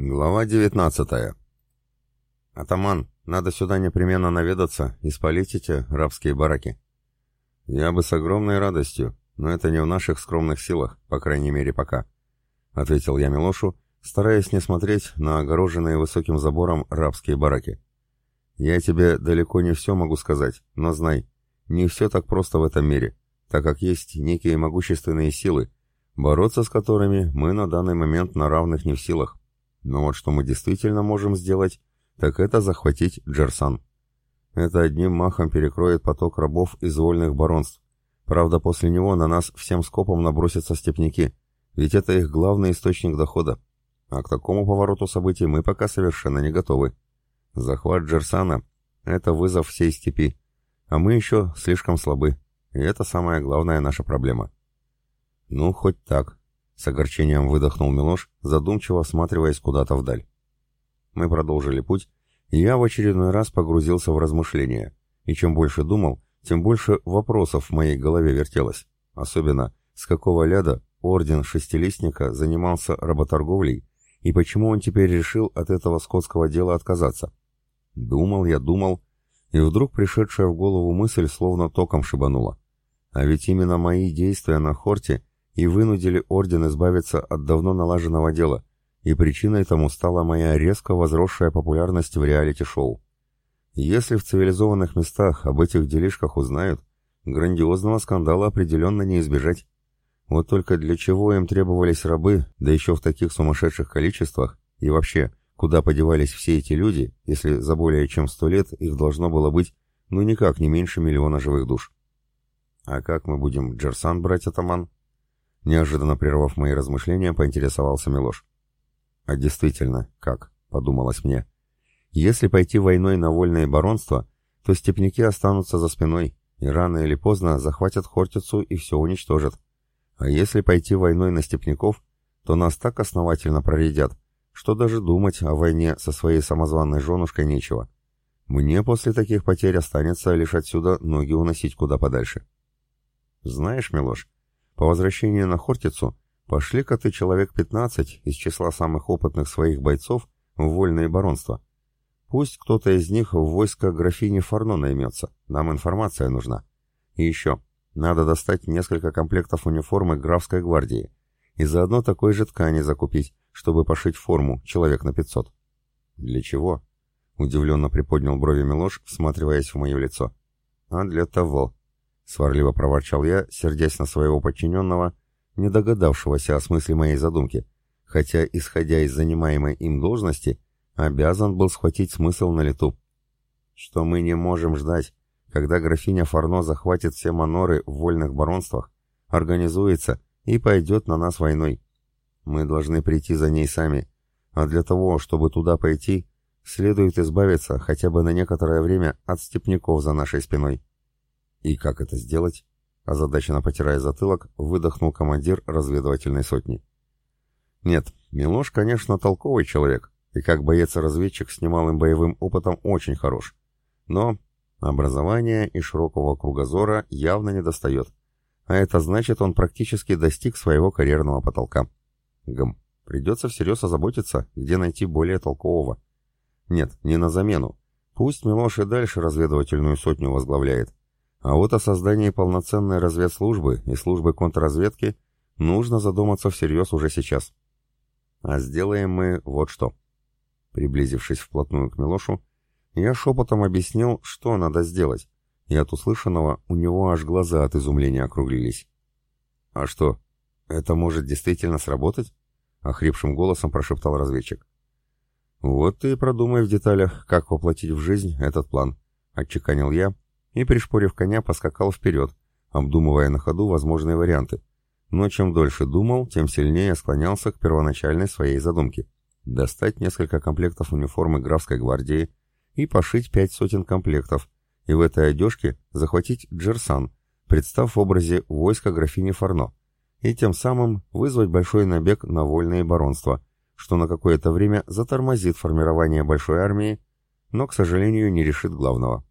Глава 19 «Атаман, надо сюда непременно наведаться и спалить эти рабские бараки». «Я бы с огромной радостью, но это не в наших скромных силах, по крайней мере пока», — ответил я Милошу, стараясь не смотреть на огороженные высоким забором рабские бараки. «Я тебе далеко не все могу сказать, но знай, не все так просто в этом мире, так как есть некие могущественные силы, бороться с которыми мы на данный момент на равных не в силах. Но вот что мы действительно можем сделать, так это захватить Джерсан. Это одним махом перекроет поток рабов из вольных баронств. Правда, после него на нас всем скопом набросятся степняки, ведь это их главный источник дохода. А к такому повороту событий мы пока совершенно не готовы. Захват Джерсана — это вызов всей степи. А мы еще слишком слабы. И это самая главная наша проблема. Ну, хоть так. С огорчением выдохнул Милош, задумчиво осматриваясь куда-то вдаль. Мы продолжили путь, и я в очередной раз погрузился в размышления. И чем больше думал, тем больше вопросов в моей голове вертелось. Особенно, с какого ляда орден Шестилистника занимался работорговлей, и почему он теперь решил от этого скотского дела отказаться. Думал я, думал, и вдруг пришедшая в голову мысль словно током шибанула. А ведь именно мои действия на Хорте и вынудили орден избавиться от давно налаженного дела, и причиной тому стала моя резко возросшая популярность в реалити-шоу. Если в цивилизованных местах об этих делишках узнают, грандиозного скандала определенно не избежать. Вот только для чего им требовались рабы, да еще в таких сумасшедших количествах, и вообще, куда подевались все эти люди, если за более чем сто лет их должно было быть, ну никак не меньше миллиона живых душ. А как мы будем Джерсан брать, атаман? Неожиданно прервав мои размышления, поинтересовался Милош. «А действительно, как?» — подумалось мне. «Если пойти войной на вольное баронство, то степняки останутся за спиной, и рано или поздно захватят Хортицу и все уничтожат. А если пойти войной на степняков, то нас так основательно проредят, что даже думать о войне со своей самозванной женушкой нечего. Мне после таких потерь останется лишь отсюда ноги уносить куда подальше». «Знаешь, Милош, по возвращении на Хортицу пошли коты человек 15 из числа самых опытных своих бойцов в вольное баронство. Пусть кто-то из них в войско графини Фарно наймется, нам информация нужна. И еще, надо достать несколько комплектов униформы графской гвардии и заодно такой же ткани закупить, чтобы пошить форму человек на 500. Для чего? Удивленно приподнял брови Милош, всматриваясь в мое лицо. А для того, Сварливо проворчал я, сердясь на своего подчиненного, не догадавшегося о смысле моей задумки, хотя, исходя из занимаемой им должности, обязан был схватить смысл на лету. Что мы не можем ждать, когда графиня Фарно захватит все маноры в вольных баронствах, организуется и пойдет на нас войной. Мы должны прийти за ней сами, а для того, чтобы туда пойти, следует избавиться хотя бы на некоторое время от степняков за нашей спиной. «И как это сделать?» Озадаченно потирая затылок, выдохнул командир разведывательной сотни. «Нет, Милош, конечно, толковый человек, и как боец-разведчик с немалым боевым опытом очень хорош. Но образования и широкого кругозора явно не достает. А это значит, он практически достиг своего карьерного потолка. Гм, придется всерьез озаботиться, где найти более толкового. Нет, не на замену. Пусть Милош и дальше разведывательную сотню возглавляет. А вот о создании полноценной разведслужбы и службы контрразведки нужно задуматься всерьез уже сейчас. А сделаем мы вот что. Приблизившись вплотную к Милошу, я шепотом объяснил, что надо сделать, и от услышанного у него аж глаза от изумления округлились. «А что, это может действительно сработать?» — охрипшим голосом прошептал разведчик. «Вот ты и продумай в деталях, как воплотить в жизнь этот план», — отчеканил я, — и, пришпорив коня, поскакал вперед, обдумывая на ходу возможные варианты. Но чем дольше думал, тем сильнее склонялся к первоначальной своей задумке. Достать несколько комплектов униформы графской гвардии и пошить пять сотен комплектов, и в этой одежке захватить Джерсан, представ в образе войска графини Фарно, и тем самым вызвать большой набег на вольные баронства, что на какое-то время затормозит формирование большой армии, но, к сожалению, не решит главного.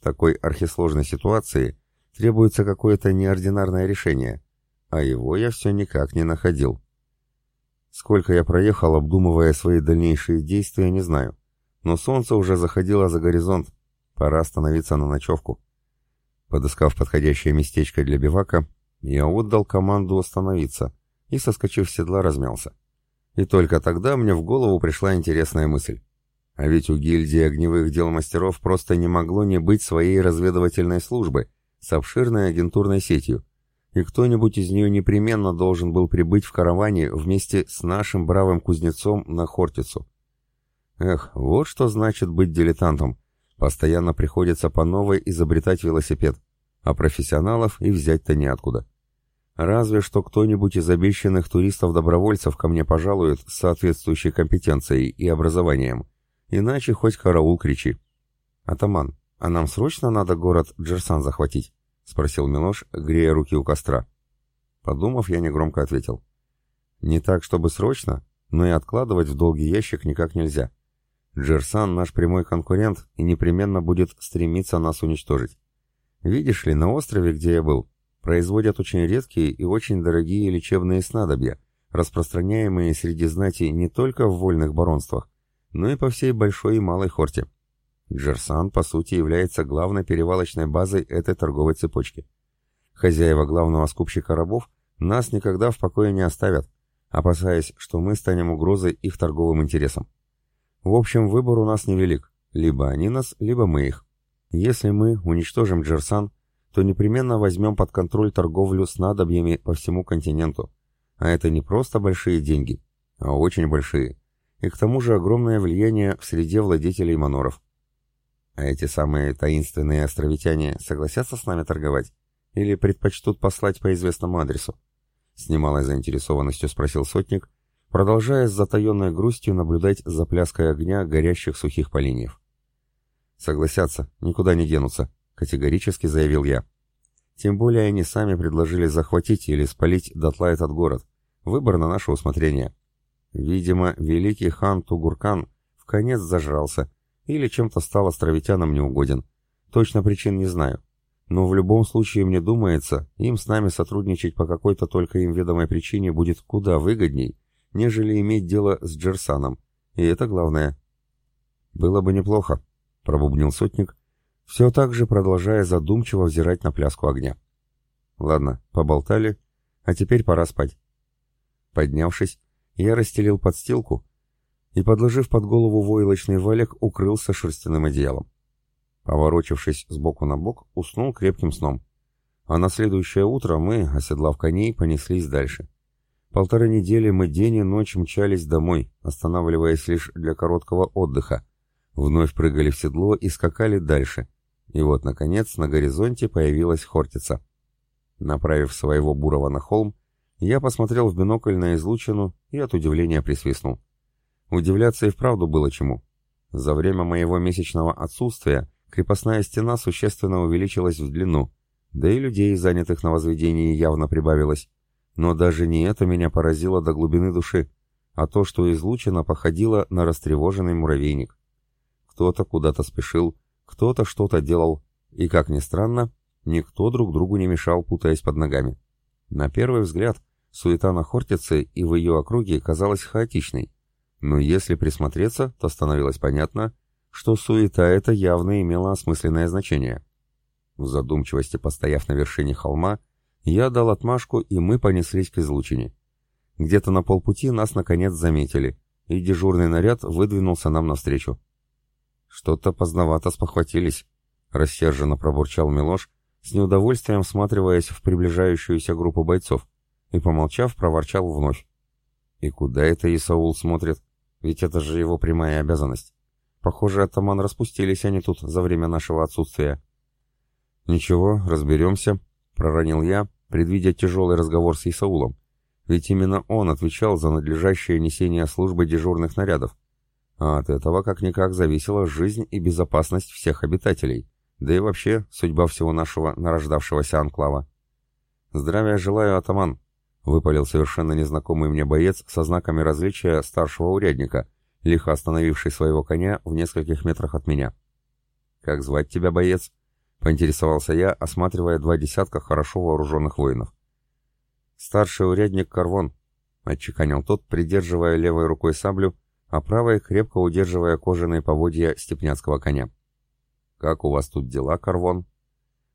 В такой архисложной ситуации требуется какое-то неординарное решение, а его я все никак не находил. Сколько я проехал, обдумывая свои дальнейшие действия, не знаю. Но солнце уже заходило за горизонт. Пора остановиться на ночевку. Подыскав подходящее местечко для бивака, я отдал команду остановиться и, соскочив с седла, размялся. И только тогда мне в голову пришла интересная мысль. А ведь у гильдии огневых дел мастеров просто не могло не быть своей разведывательной службы с обширной агентурной сетью, и кто-нибудь из нее непременно должен был прибыть в караване вместе с нашим бравым кузнецом на Хортицу. Эх, вот что значит быть дилетантом. Постоянно приходится по новой изобретать велосипед, а профессионалов и взять-то неоткуда. Разве что кто-нибудь из обещанных туристов-добровольцев ко мне пожалует с соответствующей компетенцией и образованием. Иначе хоть караул кричи. «Атаман, а нам срочно надо город Джерсан захватить?» — спросил Милош, грея руки у костра. Подумав, я негромко ответил. «Не так, чтобы срочно, но и откладывать в долгий ящик никак нельзя. Джерсан наш прямой конкурент и непременно будет стремиться нас уничтожить. Видишь ли, на острове, где я был, производят очень редкие и очень дорогие лечебные снадобья, распространяемые среди знати не только в вольных баронствах, но и по всей Большой и Малой Хорте. Джерсан, по сути, является главной перевалочной базой этой торговой цепочки. Хозяева главного скупщика рабов нас никогда в покое не оставят, опасаясь, что мы станем угрозой их торговым интересам. В общем, выбор у нас невелик. Либо они нас, либо мы их. Если мы уничтожим Джерсан, то непременно возьмем под контроль торговлю с надобьями по всему континенту. А это не просто большие деньги, а очень большие. И к тому же огромное влияние в среде владетелей маноров. А эти самые таинственные островитяне согласятся с нами торговать? Или предпочтут послать по известному адресу? С немалой заинтересованностью спросил сотник, продолжая с затаенной грустью наблюдать за пляской огня горящих сухих поленьев. «Согласятся, никуда не денутся», — категорически заявил я. «Тем более они сами предложили захватить или спалить дотла этот город. Выбор на наше усмотрение. Видимо, великий хан Тугуркан в конец зажрался, или чем-то стал островитянам неугоден. Точно причин не знаю. Но в любом случае мне думается, им с нами сотрудничать по какой-то только им ведомой причине будет куда выгодней, нежели иметь дело с Джерсаном. И это главное. «Было бы неплохо», — пробубнил сотник, все так же продолжая задумчиво взирать на пляску огня. «Ладно, поболтали, а теперь пора спать». Поднявшись, я расстелил подстилку и, подложив под голову войлочный валик, укрылся шерстяным одеялом. Поворочившись с боку на бок, уснул крепким сном. А на следующее утро мы, оседлав коней, понеслись дальше. Полторы недели мы день и ночь мчались домой, останавливаясь лишь для короткого отдыха. Вновь прыгали в седло и скакали дальше. И вот, наконец, на горизонте появилась Хортица. Направив своего бурова на холм, я посмотрел в бинокль на излучину и от удивления присвистнул. Удивляться и вправду было чему. За время моего месячного отсутствия крепостная стена существенно увеличилась в длину, да и людей, занятых на возведении, явно прибавилось. Но даже не это меня поразило до глубины души, а то, что излучина походила на растревоженный муравейник. Кто-то куда-то спешил, кто-то что-то делал, и, как ни странно, никто друг другу не мешал, путаясь под ногами. На первый взгляд, суета на Хортице и в ее округе казалась хаотичной, но если присмотреться, то становилось понятно, что суета эта явно имела осмысленное значение. В задумчивости, постояв на вершине холма, я дал отмашку, и мы понеслись к излучине. Где-то на полпути нас наконец заметили, и дежурный наряд выдвинулся нам навстречу. «Что-то поздновато спохватились», — рассерженно пробурчал Милош, с неудовольствием всматриваясь в приближающуюся группу бойцов, и, помолчав, проворчал вновь. «И куда это Исаул смотрит?» Ведь это же его прямая обязанность. Похоже, атаман распустились они тут за время нашего отсутствия. «Ничего, разберемся», — проронил я, предвидя тяжелый разговор с Исаулом. Ведь именно он отвечал за надлежащее несение службы дежурных нарядов. А от этого как-никак зависела жизнь и безопасность всех обитателей, да и вообще судьба всего нашего нарождавшегося анклава. «Здравия желаю, атаман», — выпалил совершенно незнакомый мне боец со знаками различия старшего урядника, лихо остановивший своего коня в нескольких метрах от меня. «Как звать тебя, боец?» — поинтересовался я, осматривая два десятка хорошо вооруженных воинов. «Старший урядник Карвон», — отчеканил тот, придерживая левой рукой саблю, а правой крепко удерживая кожаные поводья степняцкого коня. «Как у вас тут дела, Карвон?»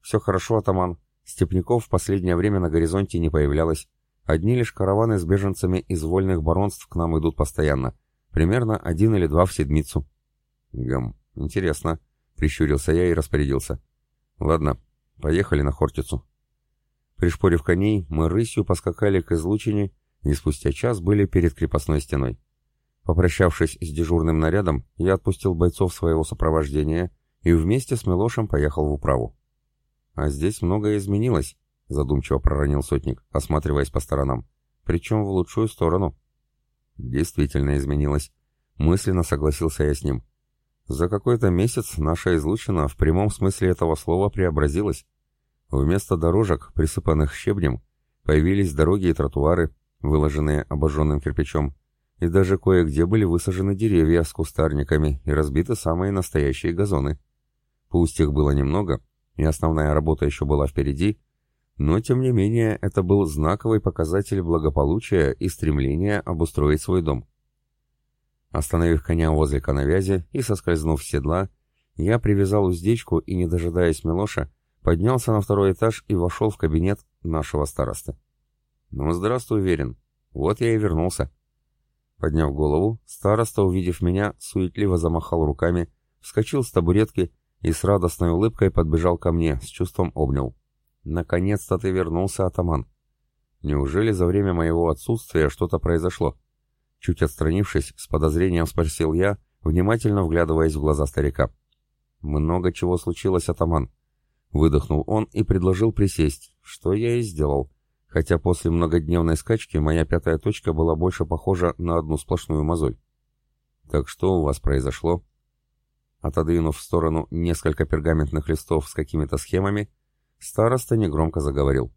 «Все хорошо, атаман. Степняков в последнее время на горизонте не появлялось. Одни лишь караваны с беженцами из вольных баронств к нам идут постоянно. Примерно один или два в седмицу». «Гм, интересно», — прищурился я и распорядился. «Ладно, поехали на Хортицу». Пришпорив коней, мы рысью поскакали к излучине и спустя час были перед крепостной стеной. Попрощавшись с дежурным нарядом, я отпустил бойцов своего сопровождения и вместе с Милошем поехал в управу. «А здесь многое изменилось», — задумчиво проронил сотник, осматриваясь по сторонам. «Причем в лучшую сторону». «Действительно изменилось», — мысленно согласился я с ним. «За какой-то месяц наша излучина в прямом смысле этого слова преобразилась. Вместо дорожек, присыпанных щебнем, появились дороги и тротуары, выложенные обожженным кирпичом, и даже кое-где были высажены деревья с кустарниками и разбиты самые настоящие газоны. Пусть их было немного, и основная работа еще была впереди, но тем не менее это был знаковый показатель благополучия и стремления обустроить свой дом. Остановив коня возле коновязи и соскользнув с седла, я привязал уздечку и, не дожидаясь Милоша, поднялся на второй этаж и вошел в кабинет нашего старосты. «Ну, здравствуй, Верин. Вот я и вернулся». Подняв голову, староста, увидев меня, суетливо замахал руками, вскочил с табуретки и с радостной улыбкой подбежал ко мне, с чувством обнял. «Наконец-то ты вернулся, атаман!» «Неужели за время моего отсутствия что-то произошло?» Чуть отстранившись, с подозрением спросил я, внимательно вглядываясь в глаза старика. «Много чего случилось, атаман!» Выдохнул он и предложил присесть, что я и сделал, хотя после многодневной скачки моя пятая точка была больше похожа на одну сплошную мозоль. «Так что у вас произошло?» Отодвинув в сторону несколько пергаментных листов с какими-то схемами, староста негромко заговорил.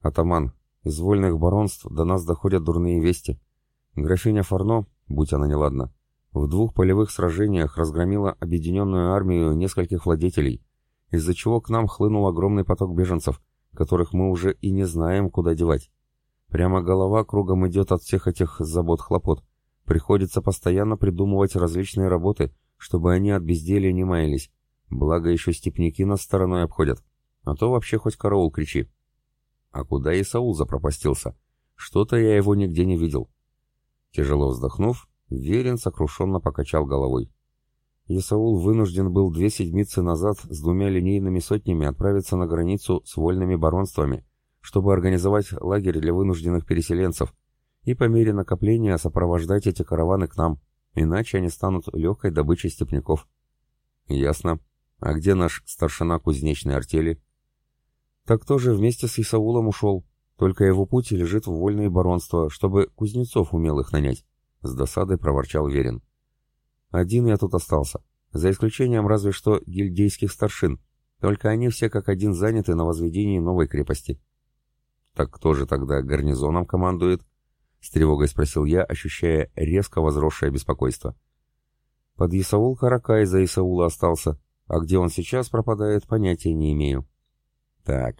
«Атаман, из вольных баронств до нас доходят дурные вести. Графиня Фарно, будь она неладна, в двух полевых сражениях разгромила объединенную армию нескольких владетелей, из-за чего к нам хлынул огромный поток беженцев, которых мы уже и не знаем, куда девать. Прямо голова кругом идет от всех этих забот-хлопот. Приходится постоянно придумывать различные работы, чтобы они от безделия не маялись. Благо еще степняки нас стороной обходят. А то вообще хоть караул кричи. А куда Исаул запропастился? Что-то я его нигде не видел. Тяжело вздохнув, Верин сокрушенно покачал головой. Исаул вынужден был две седмицы назад с двумя линейными сотнями отправиться на границу с вольными баронствами, чтобы организовать лагерь для вынужденных переселенцев и по мере накопления сопровождать эти караваны к нам, иначе они станут легкой добычей степняков. Ясно. А где наш старшина кузнечной артели? Так тоже вместе с Исаулом ушел, только его путь лежит в вольные баронства, чтобы кузнецов умелых нанять, с досадой проворчал Верин. Один я тут остался, за исключением разве что гильдейских старшин, только они все как один заняты на возведении новой крепости. Так кто же тогда гарнизоном командует? С тревогой спросил я, ощущая резко возросшее беспокойство. Под Исаул Каракай за Исаула остался, а где он сейчас пропадает, понятия не имею. Так,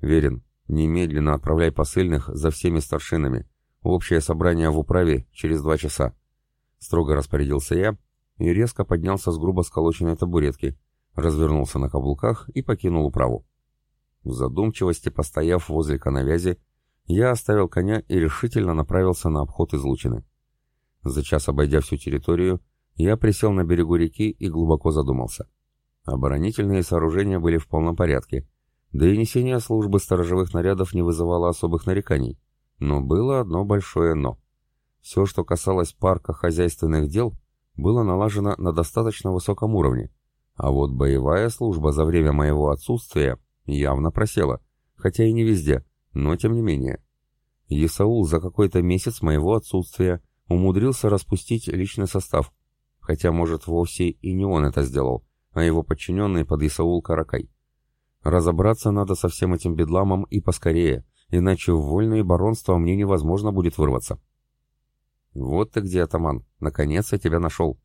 верен, немедленно отправляй посыльных за всеми старшинами. Общее собрание в управе через два часа. Строго распорядился я и резко поднялся с грубо сколоченной табуретки, развернулся на каблуках и покинул управу. В задумчивости, постояв возле коновязи, я оставил коня и решительно направился на обход излучины. За час обойдя всю территорию, я присел на берегу реки и глубоко задумался. Оборонительные сооружения были в полном порядке, да и несение службы сторожевых нарядов не вызывало особых нареканий. Но было одно большое «но». Все, что касалось парка хозяйственных дел, было налажено на достаточно высоком уровне, а вот боевая служба за время моего отсутствия явно просела, хотя и не везде, но тем не менее. Исаул за какой-то месяц моего отсутствия умудрился распустить личный состав, хотя, может, вовсе и не он это сделал, а его подчиненный под Исаул Каракай. Разобраться надо со всем этим бедламом и поскорее, иначе в вольные баронства мне невозможно будет вырваться. «Вот ты где, атаман! Наконец я тебя нашел!»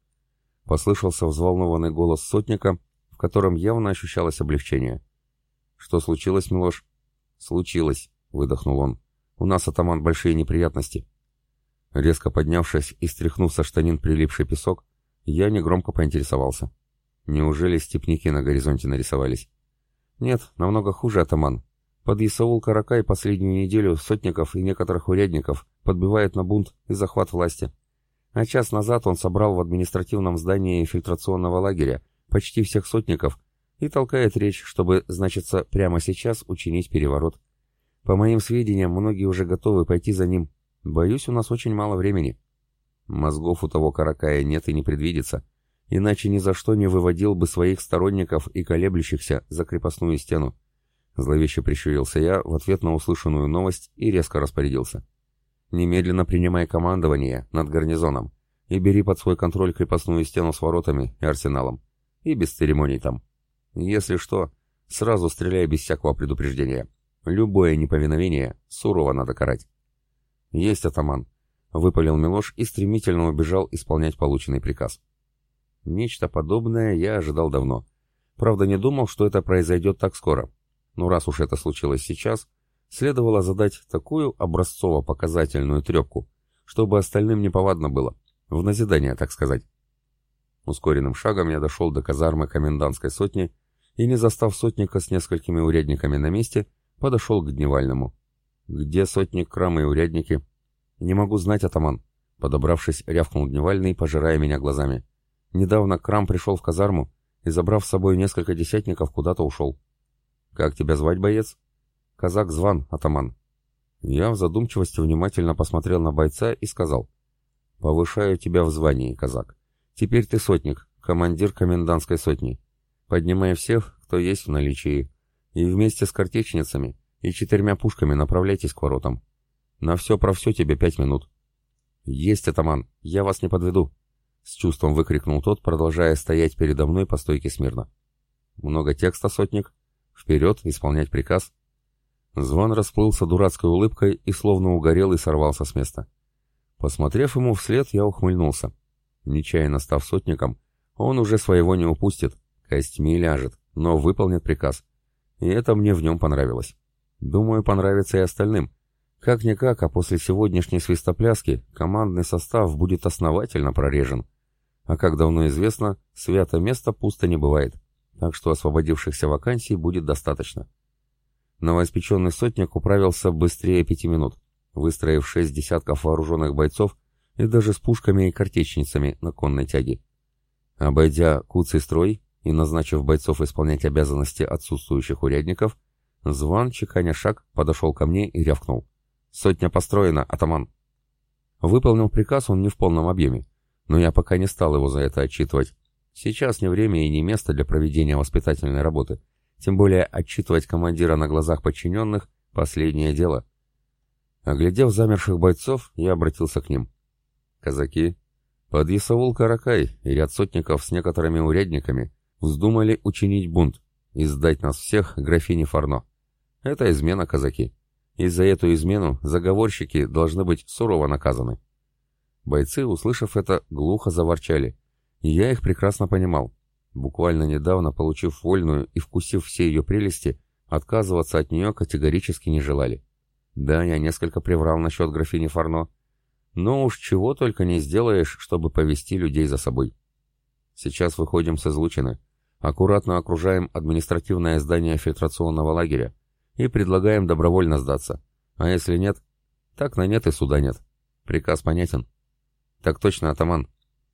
Послышался взволнованный голос сотника, в котором явно ощущалось облегчение. «Что случилось, Милош?» «Случилось», — выдохнул он. «У нас, атаман, большие неприятности. Резко поднявшись и стряхнув со штанин прилипший песок, я негромко поинтересовался. Неужели степники на горизонте нарисовались? Нет, намного хуже, атаман. Под Исаул Каракай последнюю неделю сотников и некоторых урядников подбивает на бунт и захват власти. А час назад он собрал в административном здании фильтрационного лагеря почти всех сотников и толкает речь, чтобы, значится, прямо сейчас учинить переворот. По моим сведениям, многие уже готовы пойти за ним. Боюсь, у нас очень мало времени. Мозгов у того Каракая нет и не предвидится, иначе ни за что не выводил бы своих сторонников и колеблющихся за крепостную стену. Зловеще прищурился я в ответ на услышанную новость и резко распорядился. «Немедленно принимай командование над гарнизоном и бери под свой контроль крепостную стену с воротами и арсеналом. И без церемоний там. Если что, сразу стреляй без всякого предупреждения. Любое неповиновение сурово надо карать». «Есть, атаман», — выпалил Милош и стремительно убежал исполнять полученный приказ. Нечто подобное я ожидал давно. Правда, не думал, что это произойдет так скоро. Но раз уж это случилось сейчас, следовало задать такую образцово-показательную трепку, чтобы остальным неповадно было, в назидание, так сказать. Ускоренным шагом я дошел до казармы комендантской сотни и, не застав сотника с несколькими урядниками на месте, подошел к дневальному. «Где сотник, крамы и урядники?» «Не могу знать, атаман», — подобравшись, рявкнул дневальный, пожирая меня глазами. «Недавно Крам пришел в казарму и, забрав с собой несколько десятников, куда-то ушел. «Как тебя звать, боец?» «Казак Зван, атаман». Я в задумчивости внимательно посмотрел на бойца и сказал. «Повышаю тебя в звании, казак. Теперь ты сотник, командир комендантской сотни. Поднимай всех, кто есть в наличии, и вместе с картечницами и четырьмя пушками направляйтесь к воротам. На все про все тебе пять минут». «Есть, атаман, я вас не подведу», — с чувством выкрикнул тот, продолжая стоять передо мной по стойке смирно. «Много текста, сотник?» Вперед, исполнять приказ. Зван расплылся дурацкой улыбкой и словно угорел и сорвался с места. Посмотрев ему вслед, я ухмыльнулся. Нечаянно став сотником, он уже своего не упустит, костьми ляжет, но выполнит приказ. И это мне в нем понравилось. Думаю, понравится и остальным. Как-никак, а после сегодняшней свистопляски командный состав будет основательно прорежен. А как давно известно, свято место пусто не бывает так что освободившихся вакансий будет достаточно. Новоиспеченный сотник управился быстрее пяти минут, выстроив шесть десятков вооруженных бойцов и даже с пушками и картечницами на конной тяге. Обойдя куцый строй и назначив бойцов исполнять обязанности отсутствующих урядников, Зван, чеканя шаг, подошел ко мне и рявкнул. «Сотня построена, атаман!» Выполнил приказ он не в полном объеме, но я пока не стал его за это отчитывать, Сейчас не время и не место для проведения воспитательной работы. Тем более отчитывать командира на глазах подчиненных – последнее дело. Оглядев замерших бойцов, я обратился к ним. Казаки, под Исаул-Каракай и ряд сотников с некоторыми урядниками вздумали учинить бунт и сдать нас всех графине Фарно. Это измена, казаки. И за эту измену заговорщики должны быть сурово наказаны. Бойцы, услышав это, глухо заворчали – и я их прекрасно понимал. Буквально недавно, получив вольную и вкусив все ее прелести, отказываться от нее категорически не желали. Да, я несколько приврал насчет графини Фарно, но уж чего только не сделаешь, чтобы повести людей за собой. Сейчас выходим с излучины, аккуратно окружаем административное здание фильтрационного лагеря и предлагаем добровольно сдаться. А если нет, так на нет и суда нет. Приказ понятен. Так точно, атаман.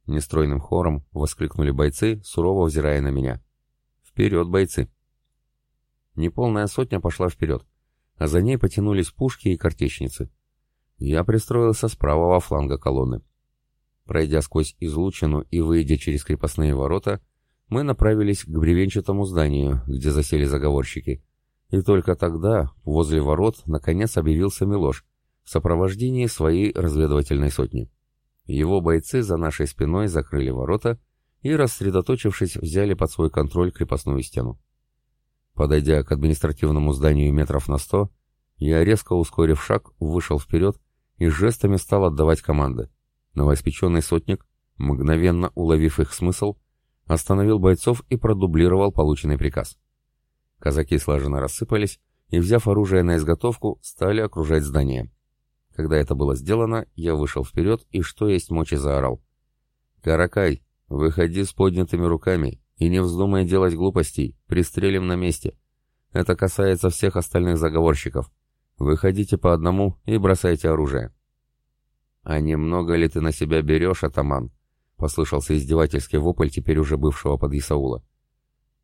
Нестройным хором воскликнули бойцы, сурово взирая на меня. «Вперед, бойцы!» Неполная сотня пошла вперед, а за ней потянулись пушки и картечницы. Я пристроился с правого фланга колонны. Пройдя сквозь излучину и выйдя через крепостные ворота, мы направились к бревенчатому зданию, где засели заговорщики. И только тогда, возле ворот, наконец объявился Милош в сопровождении своей разведывательной сотни. Его бойцы за нашей спиной закрыли ворота и, рассредоточившись, взяли под свой контроль крепостную стену. Подойдя к административному зданию метров на сто, я, резко ускорив шаг, вышел вперед и жестами стал отдавать команды. Новоиспеченный сотник, мгновенно уловив их смысл, остановил бойцов и продублировал полученный приказ. Казаки слаженно рассыпались и, взяв оружие на изготовку, стали окружать здание. Когда это было сделано, я вышел вперед и что есть мочи заорал. «Каракай, выходи с поднятыми руками и не вздумай делать глупостей, пристрелим на месте. Это касается всех остальных заговорщиков. Выходите по одному и бросайте оружие». «А немного ли ты на себя берешь, атаман?» — послышался издевательский вопль теперь уже бывшего под Исаула.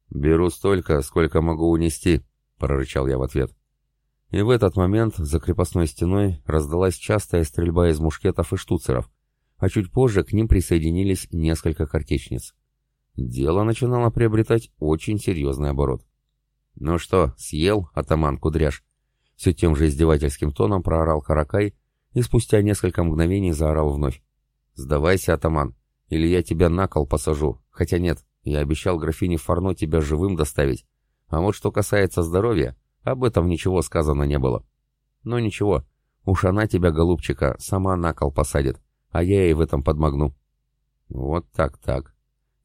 «Беру столько, сколько могу унести», — прорычал я в ответ. И в этот момент за крепостной стеной раздалась частая стрельба из мушкетов и штуцеров, а чуть позже к ним присоединились несколько картечниц. Дело начинало приобретать очень серьезный оборот. «Ну что, съел, атаман Кудряш?» Все тем же издевательским тоном проорал Каракай и спустя несколько мгновений заорал вновь. «Сдавайся, атаман, или я тебя на кол посажу. Хотя нет, я обещал графине Фарно тебя живым доставить. А вот что касается здоровья, об этом ничего сказано не было. Но ничего, уж она тебя, голубчика, сама на кол посадит, а я ей в этом подмогну. Вот так-так.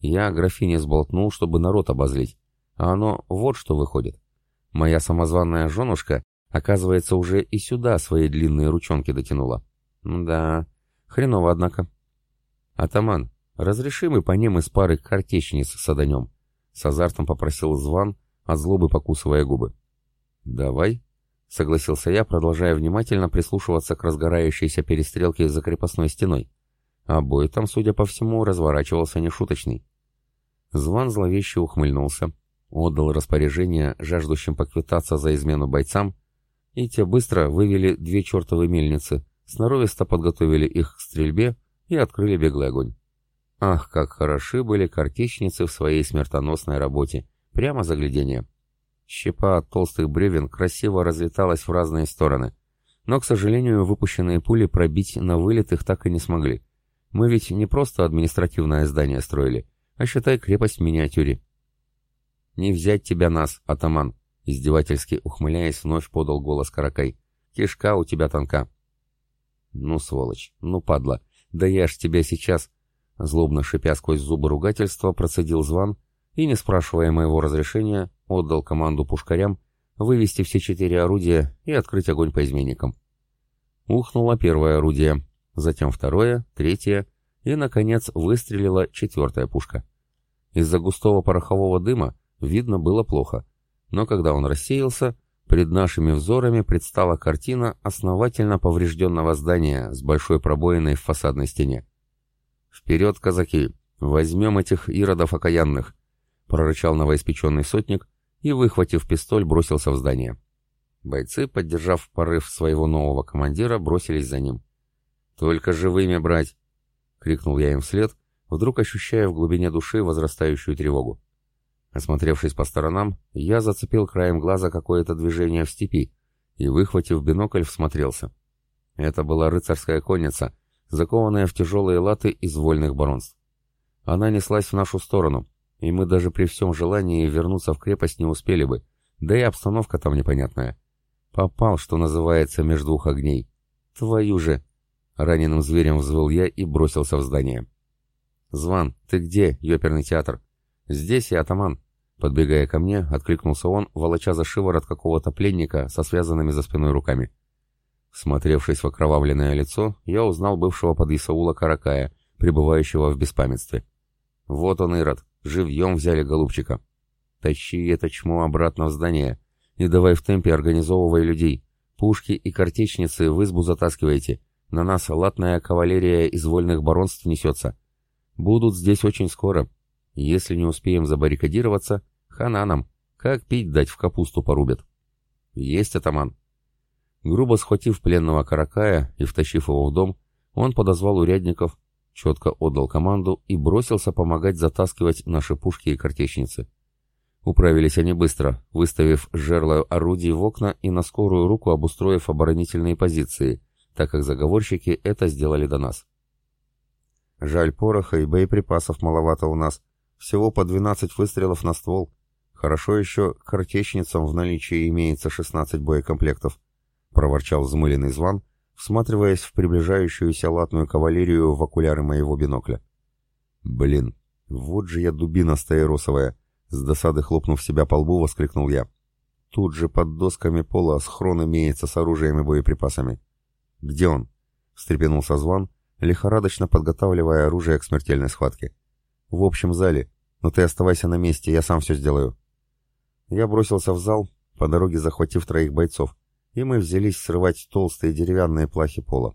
Я графине сболтнул, чтобы народ обозлить. А оно вот что выходит. Моя самозванная женушка, оказывается, уже и сюда свои длинные ручонки дотянула. Да, хреново, однако. Атаман, разреши мы по ним из пары картечниц саданем. С азартом попросил Зван, от злобы покусывая губы. «Давай», — согласился я, продолжая внимательно прислушиваться к разгорающейся перестрелке за крепостной стеной. А бой там, судя по всему, разворачивался нешуточный. Зван зловеще ухмыльнулся, отдал распоряжение жаждущим поквитаться за измену бойцам, и те быстро вывели две чертовы мельницы, сноровисто подготовили их к стрельбе и открыли беглый огонь. Ах, как хороши были картечницы в своей смертоносной работе, прямо заглядение. Щепа от толстых бревен красиво разлеталась в разные стороны. Но, к сожалению, выпущенные пули пробить на вылет их так и не смогли. Мы ведь не просто административное здание строили, а считай крепость в миниатюре. «Не взять тебя нас, атаман!» Издевательски ухмыляясь, вновь подал голос Каракай. «Кишка у тебя тонка». «Ну, сволочь, ну, падла, да я ж тебя сейчас...» Злобно шипя сквозь зубы ругательства, процедил Зван и, не спрашивая моего разрешения, отдал команду пушкарям вывести все четыре орудия и открыть огонь по изменникам. Ухнуло первое орудие, затем второе, третье и, наконец, выстрелила четвертая пушка. Из-за густого порохового дыма видно было плохо, но когда он рассеялся, пред нашими взорами предстала картина основательно поврежденного здания с большой пробоиной в фасадной стене. «Вперед, казаки! Возьмем этих иродов окаянных!» — прорычал новоиспеченный сотник и, выхватив пистоль, бросился в здание. Бойцы, поддержав порыв своего нового командира, бросились за ним. «Только живыми брать!» — крикнул я им вслед, вдруг ощущая в глубине души возрастающую тревогу. Осмотревшись по сторонам, я зацепил краем глаза какое-то движение в степи и, выхватив бинокль, всмотрелся. Это была рыцарская конница, закованная в тяжелые латы из вольных баронств. Она неслась в нашу сторону, и мы даже при всем желании вернуться в крепость не успели бы, да и обстановка там непонятная. Попал, что называется, между двух огней. Твою же! Раненым зверем взвыл я и бросился в здание. «Зван, ты где, ёперный театр?» «Здесь я, атаман». Подбегая ко мне, откликнулся он, волоча за шиворот какого-то пленника со связанными за спиной руками. Смотревшись в окровавленное лицо, я узнал бывшего под Исаула Каракая, пребывающего в беспамятстве. «Вот он, Ирод, Живьем взяли голубчика. Тащи это чмо обратно в здание и давай в темпе организовывай людей. Пушки и картечницы в избу затаскивайте. На нас латная кавалерия из вольных баронств несется. Будут здесь очень скоро. Если не успеем забаррикадироваться, хана нам. Как пить дать в капусту порубят. Есть атаман. Грубо схватив пленного каракая и втащив его в дом, он подозвал урядников, четко отдал команду и бросился помогать затаскивать наши пушки и картечницы. Управились они быстро, выставив жерла орудий в окна и на скорую руку обустроив оборонительные позиции, так как заговорщики это сделали до нас. Жаль пороха и боеприпасов маловато у нас. Всего по 12 выстрелов на ствол. Хорошо еще картечницам в наличии имеется 16 боекомплектов, проворчал взмыленный зван, всматриваясь в приближающуюся латную кавалерию в окуляры моего бинокля. «Блин, вот же я дубина стаиросовая!» С досады хлопнув себя по лбу, воскликнул я. «Тут же под досками пола схрон имеется с оружием и боеприпасами». Где он?» — встрепенулся Зван, лихорадочно подготавливая оружие к смертельной схватке. «В общем зале. Но ты оставайся на месте, я сам все сделаю». Я бросился в зал, по дороге захватив троих бойцов, и мы взялись срывать толстые деревянные плахи пола.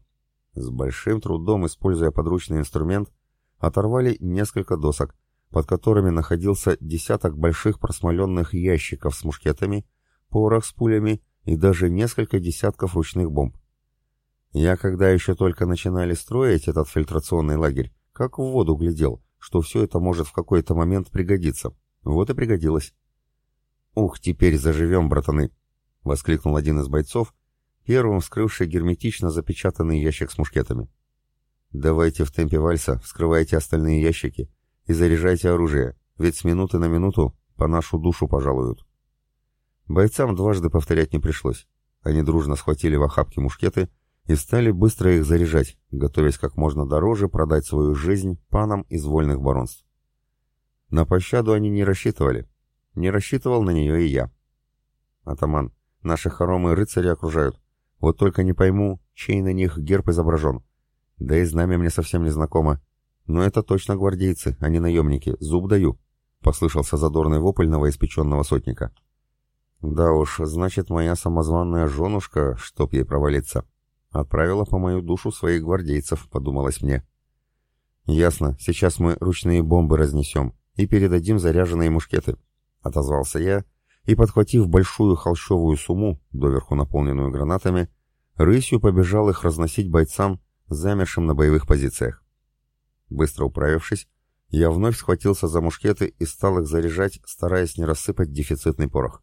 С большим трудом, используя подручный инструмент, оторвали несколько досок, под которыми находился десяток больших просмоленных ящиков с мушкетами, порох с пулями и даже несколько десятков ручных бомб. Я, когда еще только начинали строить этот фильтрационный лагерь, как в воду глядел, что все это может в какой-то момент пригодиться. Вот и пригодилось. «Ух, теперь заживем, братаны!» — воскликнул один из бойцов, первым вскрывший герметично запечатанный ящик с мушкетами. «Давайте в темпе вальса вскрывайте остальные ящики и заряжайте оружие, ведь с минуты на минуту по нашу душу пожалуют». Бойцам дважды повторять не пришлось. Они дружно схватили в охапки мушкеты и стали быстро их заряжать, готовясь как можно дороже продать свою жизнь панам из вольных баронств. На пощаду они не рассчитывали. Не рассчитывал на нее и я. «Атаман, наши хоромы рыцари окружают. Вот только не пойму, чей на них герб изображен. Да и знамя мне совсем не знакомо. Но это точно гвардейцы, а не наемники. Зуб даю», — послышался задорный вопль новоиспеченного сотника. «Да уж, значит, моя самозванная женушка, чтоб ей провалиться, отправила по мою душу своих гвардейцев», — подумалось мне. «Ясно, сейчас мы ручные бомбы разнесем и передадим заряженные мушкеты», — отозвался я, и, подхватив большую холщовую сумму, доверху наполненную гранатами, рысью побежал их разносить бойцам, замершим на боевых позициях. Быстро управившись, я вновь схватился за мушкеты и стал их заряжать, стараясь не рассыпать дефицитный порох.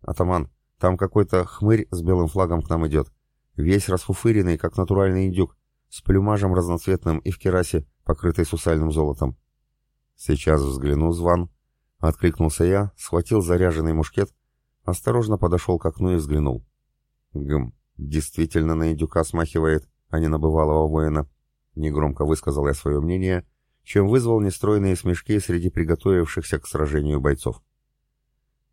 «Атаман, там какой-то хмырь с белым флагом к нам идет. Весь расфуфыренный, как натуральный индюк, с плюмажем разноцветным и в керасе, покрытой сусальным золотом». «Сейчас взгляну, Зван», — откликнулся я, схватил заряженный мушкет, осторожно подошел к окну и взглянул. «Гм, действительно на индюка смахивает, а не на бывалого воина», — негромко высказал я свое мнение, чем вызвал нестройные смешки среди приготовившихся к сражению бойцов.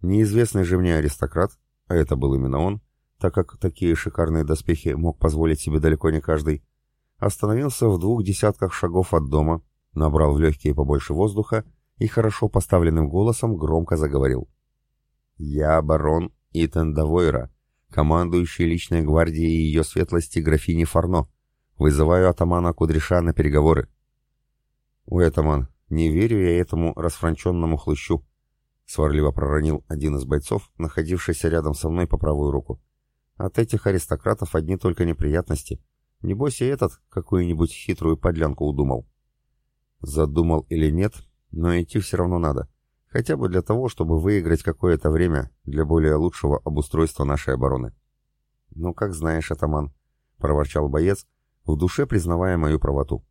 Неизвестный же мне аристократ, а это был именно он, так как такие шикарные доспехи мог позволить себе далеко не каждый, остановился в двух десятках шагов от дома, набрал в легкие побольше воздуха и хорошо поставленным голосом громко заговорил. «Я барон Итан Давойра, командующий личной гвардией ее светлости графини Фарно. Вызываю атамана Кудряша на переговоры». «Ой, атаман, не верю я этому расфранченному хлыщу», сварливо проронил один из бойцов, находившийся рядом со мной по правую руку. От этих аристократов одни только неприятности. Небось и этот какую-нибудь хитрую подлянку удумал. Задумал или нет, но идти все равно надо. Хотя бы для того, чтобы выиграть какое-то время для более лучшего обустройства нашей обороны. «Ну, как знаешь, атаман», — проворчал боец, в душе признавая мою правоту.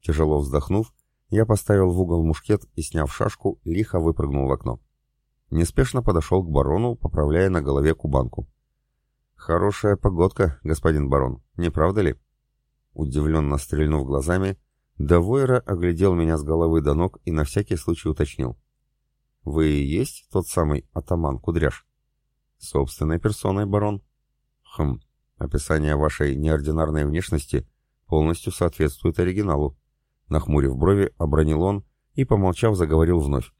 Тяжело вздохнув, я поставил в угол мушкет и, сняв шашку, лихо выпрыгнул в окно. Неспешно подошел к барону, поправляя на голове кубанку. «Хорошая погодка, господин барон, не правда ли?» Удивленно стрельнув глазами, Давойра оглядел меня с головы до ног и на всякий случай уточнил. «Вы и есть тот самый атаман Кудряш?» «Собственной персоной, барон?» «Хм, описание вашей неординарной внешности полностью соответствует оригиналу. Нахмурив брови, обронил он и, помолчав, заговорил вновь.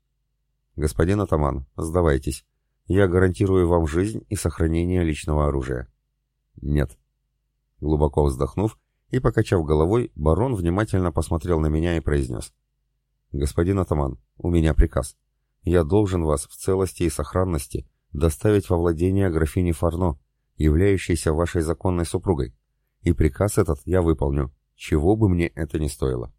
«Господин атаман, сдавайтесь. Я гарантирую вам жизнь и сохранение личного оружия». «Нет». Глубоко вздохнув и покачав головой, барон внимательно посмотрел на меня и произнес. «Господин атаман, у меня приказ. Я должен вас в целости и сохранности доставить во владение графини Фарно, являющейся вашей законной супругой. И приказ этот я выполню, чего бы мне это ни стоило».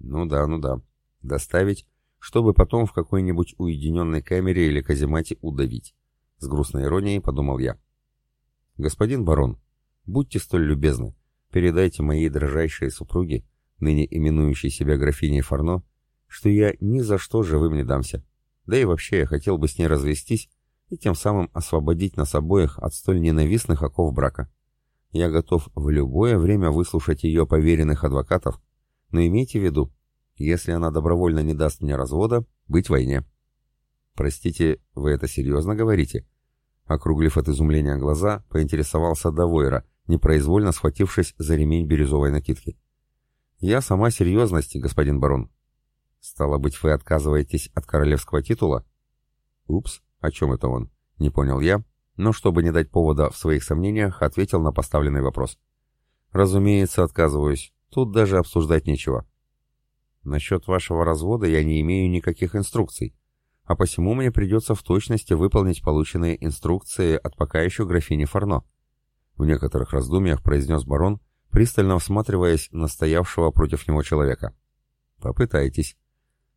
Ну да, ну да. Доставить, чтобы потом в какой-нибудь уединенной камере или каземате удавить. С грустной иронией подумал я. Господин барон, будьте столь любезны, передайте моей дрожайшей супруге, ныне именующей себя графиней Фарно, что я ни за что живым не дамся. Да и вообще я хотел бы с ней развестись и тем самым освободить нас обоих от столь ненавистных оков брака. Я готов в любое время выслушать ее поверенных адвокатов, но имейте в виду, если она добровольно не даст мне развода, быть войне. Простите, вы это серьезно говорите? Округлив от изумления глаза, поинтересовался Давойра, непроизвольно схватившись за ремень бирюзовой накидки. «Я сама серьезность, господин барон». «Стало быть, вы отказываетесь от королевского титула?» «Упс, о чем это он?» — не понял я, но, чтобы не дать повода в своих сомнениях, ответил на поставленный вопрос. «Разумеется, отказываюсь. Тут даже обсуждать нечего. Насчет вашего развода я не имею никаких инструкций, а посему мне придется в точности выполнить полученные инструкции от пока еще графини Фарно. В некоторых раздумьях произнес барон, пристально всматриваясь на стоявшего против него человека. «Попытайтесь».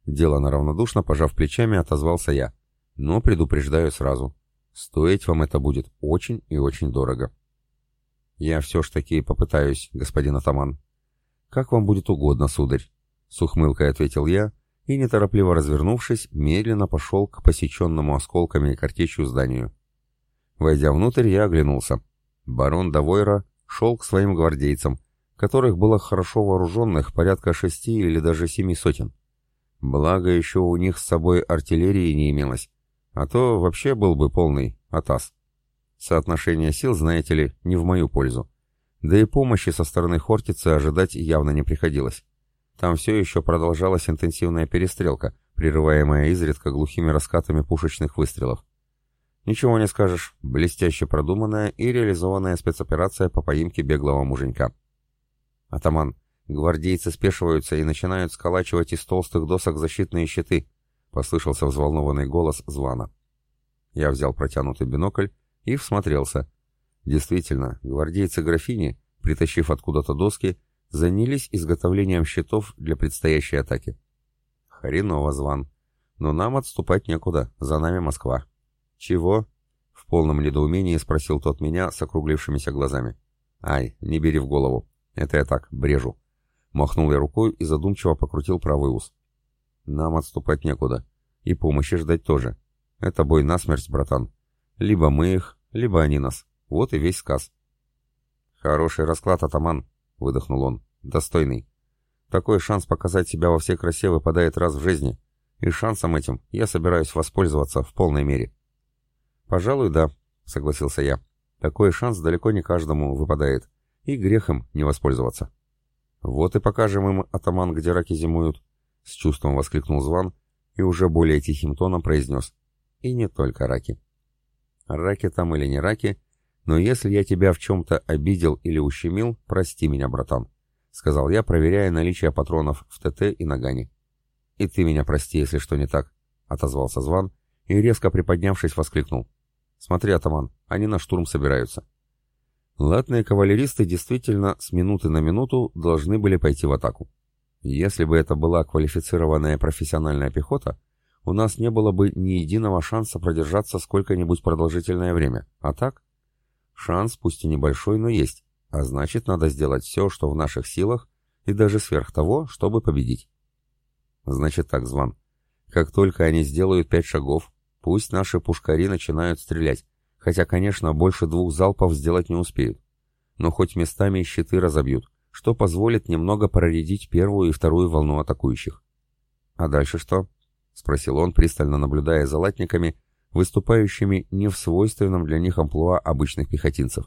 Дело равнодушно, пожав плечами, отозвался я. «Но предупреждаю сразу. Стоить вам это будет очень и очень дорого». «Я все ж таки попытаюсь, господин атаман». «Как вам будет угодно, сударь», — с ухмылкой ответил я, и, неторопливо развернувшись, медленно пошел к посеченному осколками и картечью зданию. Войдя внутрь, я оглянулся. Барон Давойра шел к своим гвардейцам, которых было хорошо вооруженных порядка шести или даже семи сотен. Благо еще у них с собой артиллерии не имелось, а то вообще был бы полный атас. Соотношение сил, знаете ли, не в мою пользу. Да и помощи со стороны Хортицы ожидать явно не приходилось. Там все еще продолжалась интенсивная перестрелка, прерываемая изредка глухими раскатами пушечных выстрелов. Ничего не скажешь, блестяще продуманная и реализованная спецоперация по поимке беглого муженька. «Атаман, гвардейцы спешиваются и начинают сколачивать из толстых досок защитные щиты», — послышался взволнованный голос Звана. Я взял протянутый бинокль и всмотрелся. Действительно, гвардейцы графини, притащив откуда-то доски, занялись изготовлением щитов для предстоящей атаки. Хреново, Зван. Но нам отступать некуда, за нами Москва. «Чего?» — в полном недоумении спросил тот меня с округлившимися глазами. «Ай, не бери в голову. Это я так, брежу». Махнул я рукой и задумчиво покрутил правый ус. «Нам отступать некуда. И помощи ждать тоже. Это бой насмерть, братан. Либо мы их, либо они нас. Вот и весь сказ». «Хороший расклад, атаман», — выдохнул он. «Достойный. Такой шанс показать себя во всей красе выпадает раз в жизни, и шансом этим я собираюсь воспользоваться в полной мере». «Пожалуй, да», — согласился я. «Такой шанс далеко не каждому выпадает, и грехом не воспользоваться». «Вот и покажем им, атаман, где раки зимуют», — с чувством воскликнул Зван и уже более тихим тоном произнес. «И не только раки». «Раки там или не раки, но если я тебя в чем-то обидел или ущемил, прости меня, братан», — сказал я, проверяя наличие патронов в ТТ и нагане. «И ты меня прости, если что не так», — отозвался Зван и, резко приподнявшись, воскликнул. «Смотри, атаман, они на штурм собираются». Латные кавалеристы действительно с минуты на минуту должны были пойти в атаку. Если бы это была квалифицированная профессиональная пехота, у нас не было бы ни единого шанса продержаться сколько-нибудь продолжительное время. А так? Шанс, пусть и небольшой, но есть. А значит, надо сделать все, что в наших силах, и даже сверх того, чтобы победить. Значит так, Зван. Как только они сделают пять шагов, Пусть наши пушкари начинают стрелять, хотя, конечно, больше двух залпов сделать не успеют. Но хоть местами щиты разобьют, что позволит немного проредить первую и вторую волну атакующих. «А дальше что?» — спросил он, пристально наблюдая за латниками, выступающими не в свойственном для них амплуа обычных пехотинцев.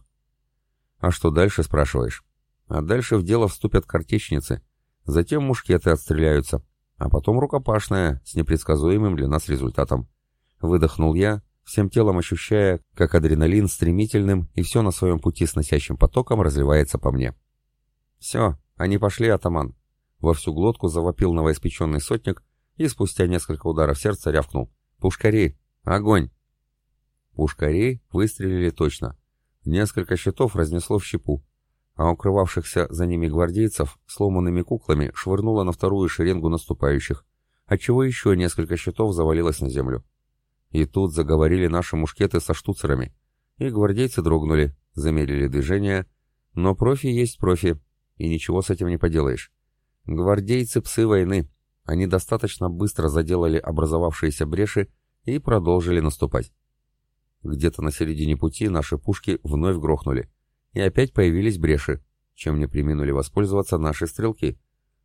«А что дальше?» — спрашиваешь. «А дальше в дело вступят картечницы, затем мушкеты отстреляются, а потом рукопашная с непредсказуемым для нас результатом. Выдохнул я, всем телом ощущая, как адреналин стремительным и все на своем пути сносящим потоком разливается по мне. «Все, они пошли, атаман!» Во всю глотку завопил новоиспеченный сотник и спустя несколько ударов сердца рявкнул. «Пушкари! Огонь!» Пушкари выстрелили точно. Несколько щитов разнесло в щепу, а укрывавшихся за ними гвардейцев сломанными куклами швырнуло на вторую шеренгу наступающих, отчего еще несколько щитов завалилось на землю. И тут заговорили наши мушкеты со штуцерами. И гвардейцы дрогнули, замедлили движение. Но профи есть профи, и ничего с этим не поделаешь. Гвардейцы — псы войны. Они достаточно быстро заделали образовавшиеся бреши и продолжили наступать. Где-то на середине пути наши пушки вновь грохнули. И опять появились бреши, чем не приминули воспользоваться наши стрелки.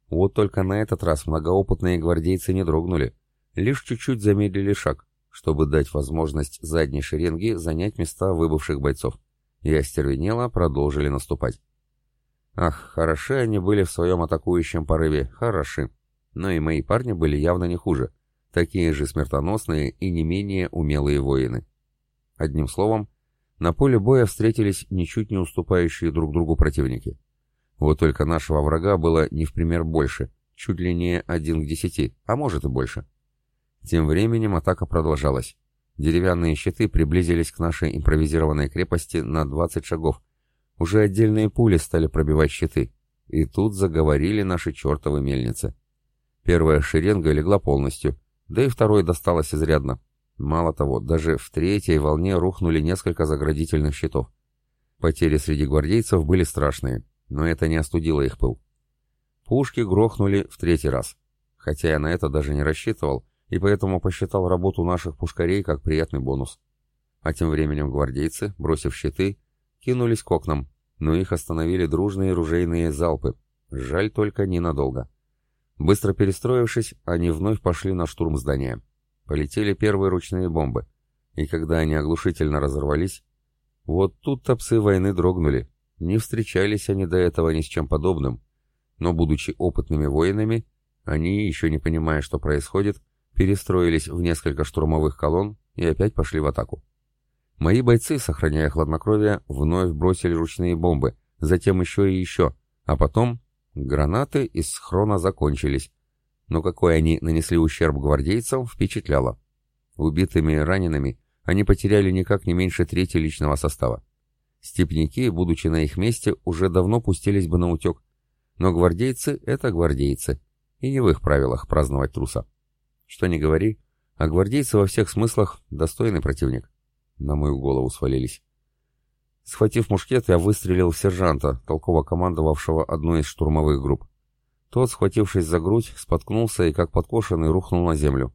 Вот только на этот раз многоопытные гвардейцы не дрогнули, лишь чуть-чуть замедлили шаг, чтобы дать возможность задней шеренге занять места выбывших бойцов. и остервенело продолжили наступать. Ах, хороши они были в своем атакующем порыве, хороши. Но и мои парни были явно не хуже. Такие же смертоносные и не менее умелые воины. Одним словом, на поле боя встретились ничуть не уступающие друг другу противники. Вот только нашего врага было не в пример больше, чуть ли не один к десяти, а может и больше. Тем временем атака продолжалась. Деревянные щиты приблизились к нашей импровизированной крепости на 20 шагов. Уже отдельные пули стали пробивать щиты. И тут заговорили наши чертовы мельницы. Первая шеренга легла полностью, да и второй досталось изрядно. Мало того, даже в третьей волне рухнули несколько заградительных щитов. Потери среди гвардейцев были страшные, но это не остудило их пыл. Пушки грохнули в третий раз. Хотя я на это даже не рассчитывал, и поэтому посчитал работу наших пушкарей как приятный бонус. А тем временем гвардейцы, бросив щиты, кинулись к окнам, но их остановили дружные ружейные залпы. Жаль только ненадолго. Быстро перестроившись, они вновь пошли на штурм здания. Полетели первые ручные бомбы, и когда они оглушительно разорвались, вот тут-то псы войны дрогнули. Не встречались они до этого ни с чем подобным, но, будучи опытными воинами, они, еще не понимая, что происходит, перестроились в несколько штурмовых колонн и опять пошли в атаку. Мои бойцы, сохраняя хладнокровие, вновь бросили ручные бомбы, затем еще и еще, а потом гранаты из схрона закончились. Но какой они нанесли ущерб гвардейцам, впечатляло. Убитыми и ранеными они потеряли никак не меньше трети личного состава. Степники, будучи на их месте, уже давно пустились бы на утек. Но гвардейцы — это гвардейцы, и не в их правилах праздновать труса. Что ни говори, а гвардейцы во всех смыслах достойный противник. На мою голову свалились. Схватив мушкет, я выстрелил в сержанта, толково командовавшего одной из штурмовых групп. Тот, схватившись за грудь, споткнулся и, как подкошенный, рухнул на землю.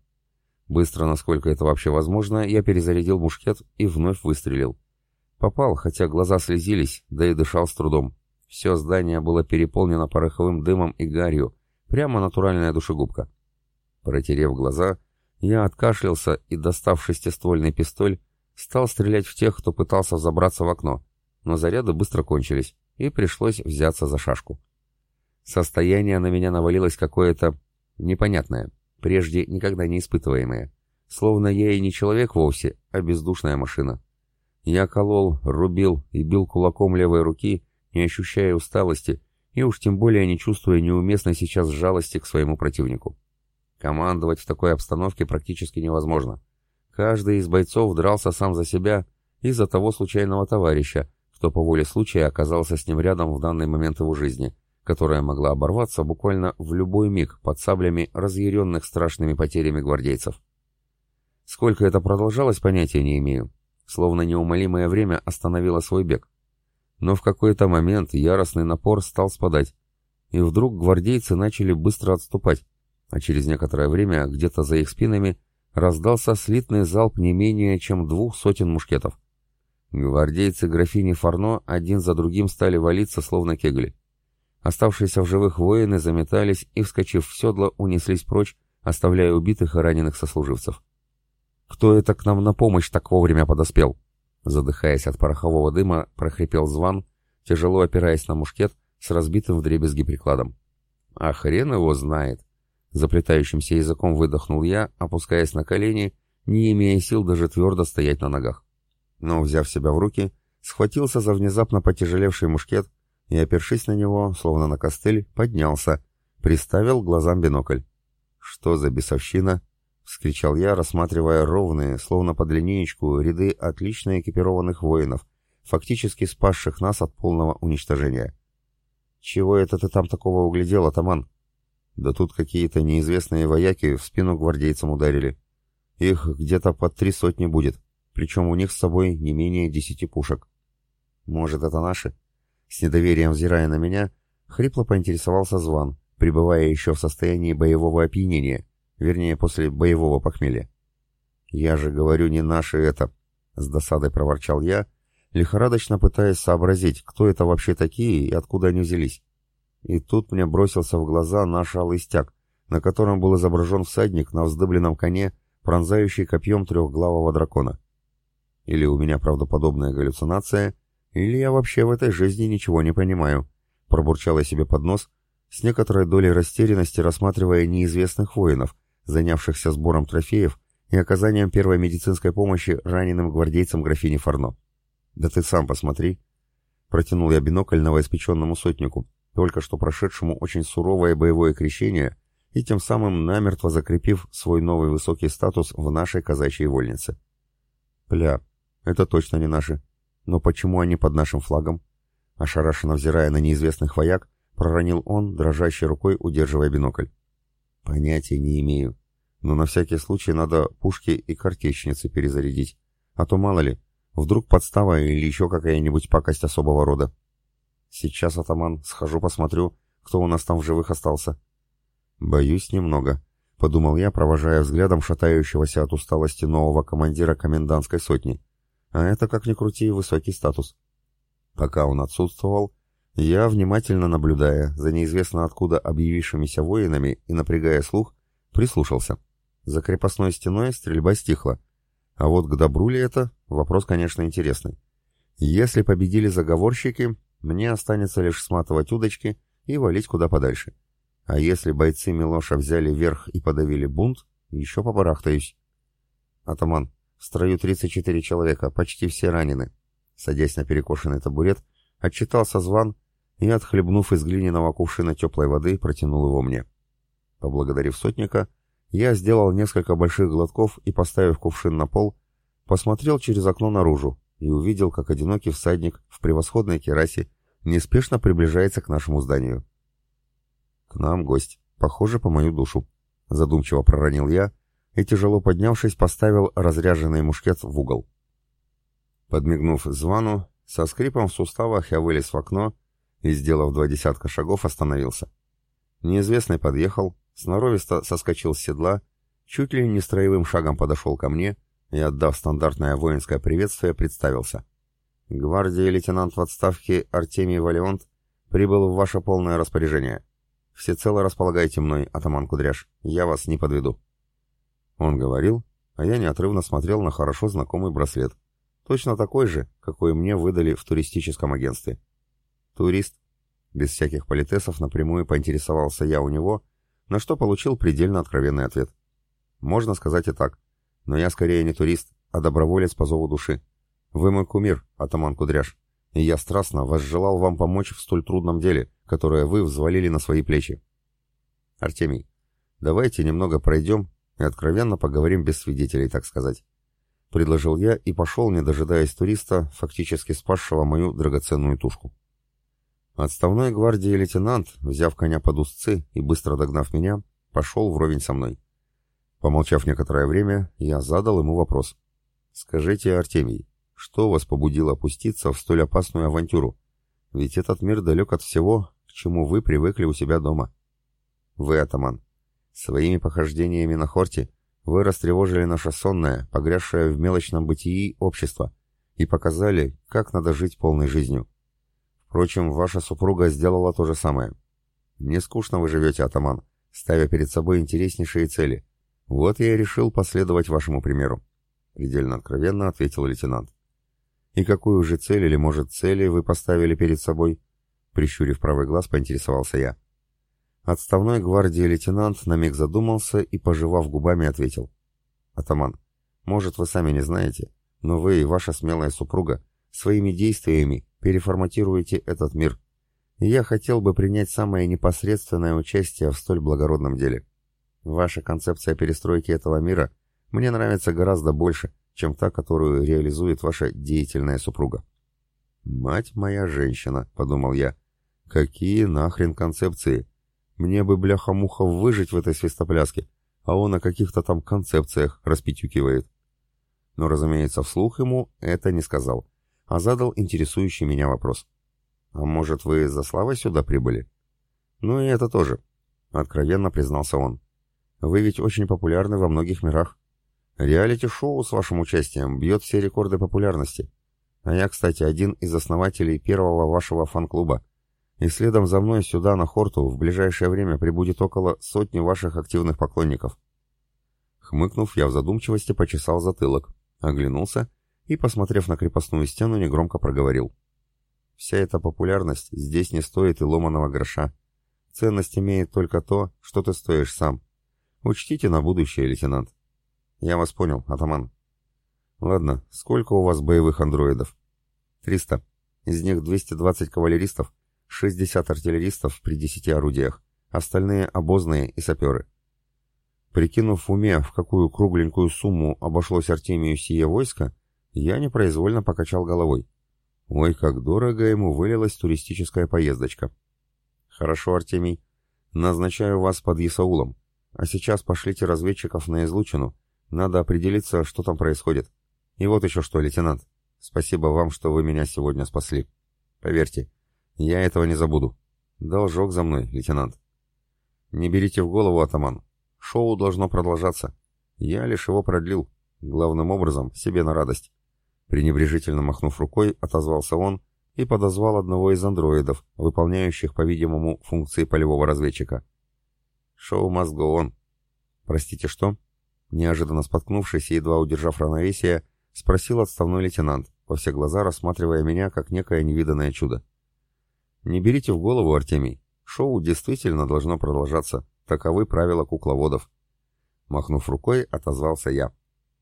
Быстро, насколько это вообще возможно, я перезарядил мушкет и вновь выстрелил. Попал, хотя глаза слезились, да и дышал с трудом. Все здание было переполнено пороховым дымом и гарью, прямо натуральная душегубка. Протерев глаза, я откашлялся и, достав шестиствольный пистоль, стал стрелять в тех, кто пытался забраться в окно, но заряды быстро кончились, и пришлось взяться за шашку. Состояние на меня навалилось какое-то непонятное, прежде никогда не испытываемое. Словно я и не человек вовсе, а бездушная машина. Я колол, рубил и бил кулаком левой руки, не ощущая усталости, и уж тем более не чувствуя неуместной сейчас жалости к своему противнику. Командовать в такой обстановке практически невозможно. Каждый из бойцов дрался сам за себя и за того случайного товарища, кто по воле случая оказался с ним рядом в данный момент его жизни, которая могла оборваться буквально в любой миг под саблями разъяренных страшными потерями гвардейцев. Сколько это продолжалось, понятия не имею. Словно неумолимое время остановило свой бег. Но в какой-то момент яростный напор стал спадать, и вдруг гвардейцы начали быстро отступать, а через некоторое время где-то за их спинами раздался слитный залп не менее чем двух сотен мушкетов. Гвардейцы графини Фарно один за другим стали валиться, словно кегли. Оставшиеся в живых воины заметались и, вскочив в седло, унеслись прочь, оставляя убитых и раненых сослуживцев. «Кто это к нам на помощь так вовремя подоспел?» Задыхаясь от порохового дыма, прохрипел Зван, тяжело опираясь на мушкет с разбитым вдребезги прикладом. «А хрен его знает!» Заплетающимся языком выдохнул я, опускаясь на колени, не имея сил даже твердо стоять на ногах. Но, взяв себя в руки, схватился за внезапно потяжелевший мушкет и, опершись на него, словно на костыль, поднялся, приставил глазам бинокль. «Что за бесовщина?» — вскричал я, рассматривая ровные, словно под линеечку, ряды отлично экипированных воинов, фактически спасших нас от полного уничтожения. «Чего это ты там такого углядел, атаман?» Да тут какие-то неизвестные вояки в спину гвардейцам ударили. Их где-то под три сотни будет, причем у них с собой не менее десяти пушек. Может, это наши? С недоверием взирая на меня, хрипло поинтересовался Зван, пребывая еще в состоянии боевого опьянения, вернее, после боевого похмелья. «Я же говорю, не наши это!» — с досадой проворчал я, лихорадочно пытаясь сообразить, кто это вообще такие и откуда они взялись. И тут мне бросился в глаза наш алый стяг, на котором был изображен всадник на вздыбленном коне, пронзающий копьем трехглавого дракона. Или у меня правдоподобная галлюцинация, Или я вообще в этой жизни ничего не понимаю?» Пробурчал я себе под нос, с некоторой долей растерянности рассматривая неизвестных воинов, занявшихся сбором трофеев и оказанием первой медицинской помощи раненым гвардейцам графини Фарно. «Да ты сам посмотри!» Протянул я бинокль новоиспеченному сотнику, только что прошедшему очень суровое боевое крещение и тем самым намертво закрепив свой новый высокий статус в нашей казачьей вольнице. «Пля, это точно не наши. Но почему они под нашим флагом?» Ошарашенно взирая на неизвестных вояк, проронил он, дрожащей рукой удерживая бинокль. «Понятия не имею. Но на всякий случай надо пушки и картечницы перезарядить. А то мало ли, вдруг подстава или еще какая-нибудь пакость особого рода. Сейчас, атаман, схожу посмотрю, кто у нас там в живых остался. Боюсь немного, — подумал я, провожая взглядом шатающегося от усталости нового командира комендантской сотни. А это, как ни крути, высокий статус. Пока он отсутствовал, я, внимательно наблюдая за неизвестно откуда объявившимися воинами и напрягая слух, прислушался. За крепостной стеной стрельба стихла. А вот к добру ли это, вопрос, конечно, интересный. Если победили заговорщики, мне останется лишь сматывать удочки и валить куда подальше. А если бойцы Милоша взяли верх и подавили бунт, еще побарахтаюсь. Атаман, в строю 34 человека, почти все ранены. Садясь на перекошенный табурет, отчитался зван и, отхлебнув из глиняного кувшина теплой воды, протянул его мне. Поблагодарив сотника, я сделал несколько больших глотков и, поставив кувшин на пол, посмотрел через окно наружу и увидел, как одинокий всадник в превосходной керасе неспешно приближается к нашему зданию. «К нам гость, похоже, по мою душу», — задумчиво проронил я и, тяжело поднявшись, поставил разряженный мушкет в угол. Подмигнув звану, со скрипом в суставах я вылез в окно и, сделав два десятка шагов, остановился. Неизвестный подъехал, сноровисто соскочил с седла, чуть ли не строевым шагом подошел ко мне и, отдав стандартное воинское приветствие, представился. «Гвардии лейтенант в отставке Артемий Валионт прибыл в ваше полное распоряжение. Всецело располагайте мной, атаман Кудряш, я вас не подведу». Он говорил, а я неотрывно смотрел на хорошо знакомый браслет. Точно такой же, какой мне выдали в туристическом агентстве. «Турист?» Без всяких политесов напрямую поинтересовался я у него — на что получил предельно откровенный ответ. Можно сказать и так, но я скорее не турист, а доброволец по зову души. Вы мой кумир, атаман Кудряш, и я страстно возжелал вам помочь в столь трудном деле, которое вы взвалили на свои плечи. Артемий, давайте немного пройдем и откровенно поговорим без свидетелей, так сказать. Предложил я и пошел, не дожидаясь туриста, фактически спасшего мою драгоценную тушку. Отставной гвардии лейтенант, взяв коня под узцы и быстро догнав меня, пошел вровень со мной. Помолчав некоторое время, я задал ему вопрос. «Скажите, Артемий, что вас побудило опуститься в столь опасную авантюру? Ведь этот мир далек от всего, к чему вы привыкли у себя дома». «Вы, атаман, своими похождениями на хорте вы растревожили наше сонное, погрязшее в мелочном бытии общество, и показали, как надо жить полной жизнью. Впрочем, ваша супруга сделала то же самое. Не скучно вы живете, атаман, ставя перед собой интереснейшие цели. Вот я и решил последовать вашему примеру. Предельно откровенно ответил лейтенант. И какую же цель или, может, цели вы поставили перед собой? Прищурив правый глаз, поинтересовался я. Отставной гвардии лейтенант на миг задумался и, пожевав губами, ответил. «Атаман, может, вы сами не знаете, но вы и ваша смелая супруга своими действиями переформатируете этот мир. И я хотел бы принять самое непосредственное участие в столь благородном деле. Ваша концепция перестройки этого мира мне нравится гораздо больше, чем та, которую реализует ваша деятельная супруга. «Мать моя женщина», — подумал я, — «какие нахрен концепции? Мне бы бляха-муха выжить в этой свистопляске, а он о каких-то там концепциях распетюкивает». Но, разумеется, вслух ему это не сказал а задал интересующий меня вопрос. «А может, вы за славой сюда прибыли?» «Ну и это тоже», — откровенно признался он. «Вы ведь очень популярны во многих мирах. Реалити-шоу с вашим участием бьет все рекорды популярности. А я, кстати, один из основателей первого вашего фан-клуба. И следом за мной сюда, на Хорту, в ближайшее время прибудет около сотни ваших активных поклонников». Хмыкнув, я в задумчивости почесал затылок, оглянулся и, посмотрев на крепостную стену, негромко проговорил. Вся эта популярность здесь не стоит и ломаного гроша. Ценность имеет только то, что ты стоишь сам. Учтите на будущее, лейтенант. Я вас понял, атаман. Ладно, сколько у вас боевых андроидов? Триста. Из них 220 кавалеристов, 60 артиллеристов при 10 орудиях, остальные обозные и саперы. Прикинув в уме, в какую кругленькую сумму обошлось Артемию сие войско, я непроизвольно покачал головой. Ой, как дорого ему вылилась туристическая поездочка. Хорошо, Артемий. Назначаю вас под Исаулом. А сейчас пошлите разведчиков на излучину. Надо определиться, что там происходит. И вот еще что, лейтенант. Спасибо вам, что вы меня сегодня спасли. Поверьте, я этого не забуду. Должок за мной, лейтенант. Не берите в голову, атаман. Шоу должно продолжаться. Я лишь его продлил. Главным образом, себе на радость. Пренебрежительно махнув рукой, отозвался он и подозвал одного из андроидов, выполняющих, по-видимому, функции полевого разведчика. «Шоу must go on». «Простите, что?» Неожиданно споткнувшись и едва удержав равновесие, спросил отставной лейтенант, во все глаза рассматривая меня как некое невиданное чудо. «Не берите в голову, Артемий. Шоу действительно должно продолжаться. Таковы правила кукловодов». Махнув рукой, отозвался я.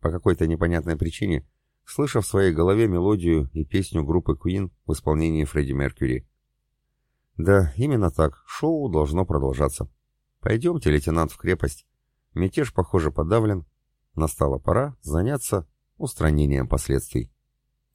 По какой-то непонятной причине, слыша в своей голове мелодию и песню группы Queen в исполнении Фредди Меркьюри. Да, именно так, шоу должно продолжаться. Пойдемте, лейтенант, в крепость. Мятеж, похоже, подавлен. Настала пора заняться устранением последствий.